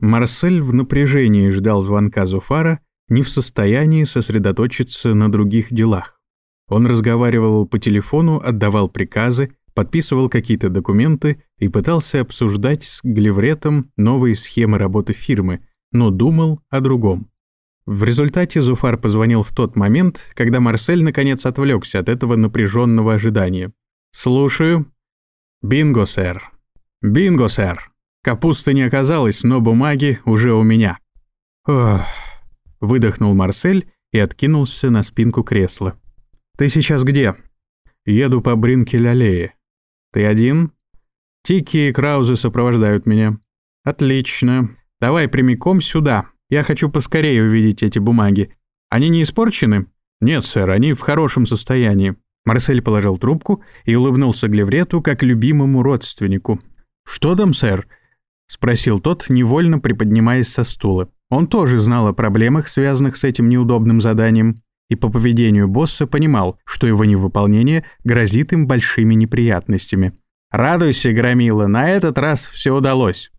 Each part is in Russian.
Марсель в напряжении ждал звонка Зуфара, не в состоянии сосредоточиться на других делах. Он разговаривал по телефону, отдавал приказы, подписывал какие-то документы и пытался обсуждать с Глевретом новые схемы работы фирмы, но думал о другом. В результате Зуфар позвонил в тот момент, когда Марсель наконец отвлекся от этого напряженного ожидания. «Слушаю». «Бинго, сэр». «Бинго, сэр. Капусты не оказалось, но бумаги уже у меня». «Ох...» — выдохнул Марсель и откинулся на спинку кресла. «Ты сейчас где?» «Еду по Бринкель-аллее». «Ты один?» «Тики и Краузы сопровождают меня». «Отлично. Давай прямиком сюда. Я хочу поскорее увидеть эти бумаги. Они не испорчены?» «Нет, сэр, они в хорошем состоянии». Марсель положил трубку и улыбнулся Глеврету как любимому родственнику. «Что там, сэр?» — спросил тот, невольно приподнимаясь со стула. Он тоже знал о проблемах, связанных с этим неудобным заданием, и по поведению босса понимал, что его невыполнение грозит им большими неприятностями. «Радуйся, Громила, на этот раз все удалось».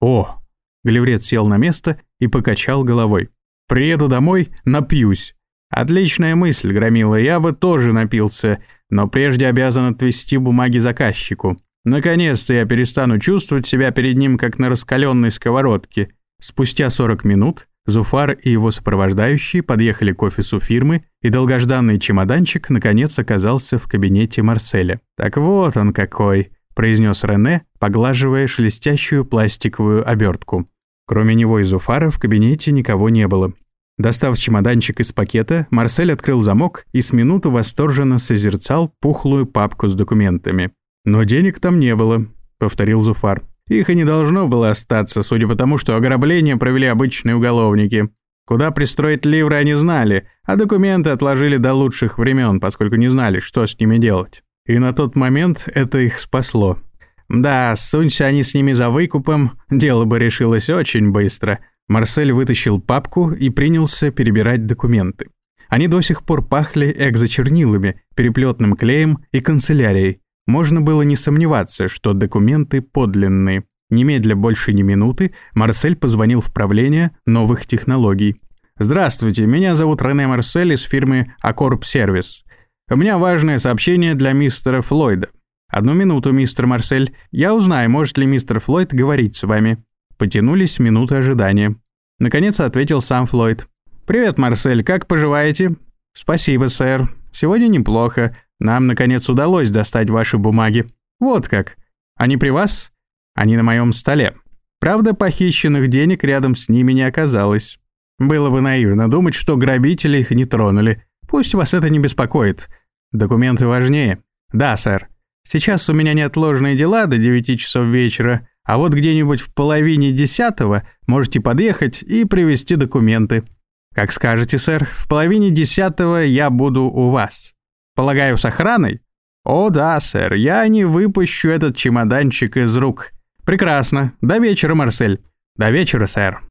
«О!» — Глеврет сел на место и покачал головой. «Приеду домой, напьюсь». «Отличная мысль, Громила, я бы тоже напился, но прежде обязан отвести бумаги заказчику. Наконец-то я перестану чувствовать себя перед ним, как на раскаленной сковородке». Спустя 40 минут Зуфар и его сопровождающие подъехали к офису фирмы, и долгожданный чемоданчик наконец оказался в кабинете Марселя. «Так вот он какой», — произнес Рене, поглаживая шелестящую пластиковую обертку. Кроме него и Зуфара в кабинете никого не было. Достав чемоданчик из пакета, Марсель открыл замок и с минуту восторженно созерцал пухлую папку с документами. «Но денег там не было», — повторил Зуфар. Их и не должно было остаться, судя по тому, что ограбление провели обычные уголовники. Куда пристроить ливры они знали, а документы отложили до лучших времен, поскольку не знали, что с ними делать. И на тот момент это их спасло. Да, сунься они с ними за выкупом, дело бы решилось очень быстро. Марсель вытащил папку и принялся перебирать документы. Они до сих пор пахли экзочернилами, переплетным клеем и канцелярией, можно было не сомневаться, что документы подлинные. Немедля больше ни минуты Марсель позвонил в правление новых технологий. «Здравствуйте, меня зовут Рене Марсель из фирмы Акорп Сервис. У меня важное сообщение для мистера Флойда. Одну минуту, мистер Марсель. Я узнаю, может ли мистер Флойд говорить с вами». Потянулись минуты ожидания. Наконец ответил сам Флойд. «Привет, Марсель, как поживаете?» «Спасибо, сэр. Сегодня неплохо. Нам, наконец, удалось достать ваши бумаги. Вот как. Они при вас? Они на моем столе. Правда, похищенных денег рядом с ними не оказалось. Было бы наивно думать, что грабители их не тронули. Пусть вас это не беспокоит. Документы важнее. Да, сэр. Сейчас у меня неотложные дела до 9 часов вечера, а вот где-нибудь в половине десятого можете подъехать и привезти документы. Как скажете, сэр, в половине десятого я буду у вас. Полагаю, с охраной? О да, сэр, я не выпущу этот чемоданчик из рук. Прекрасно. До вечера, Марсель. До вечера, сэр.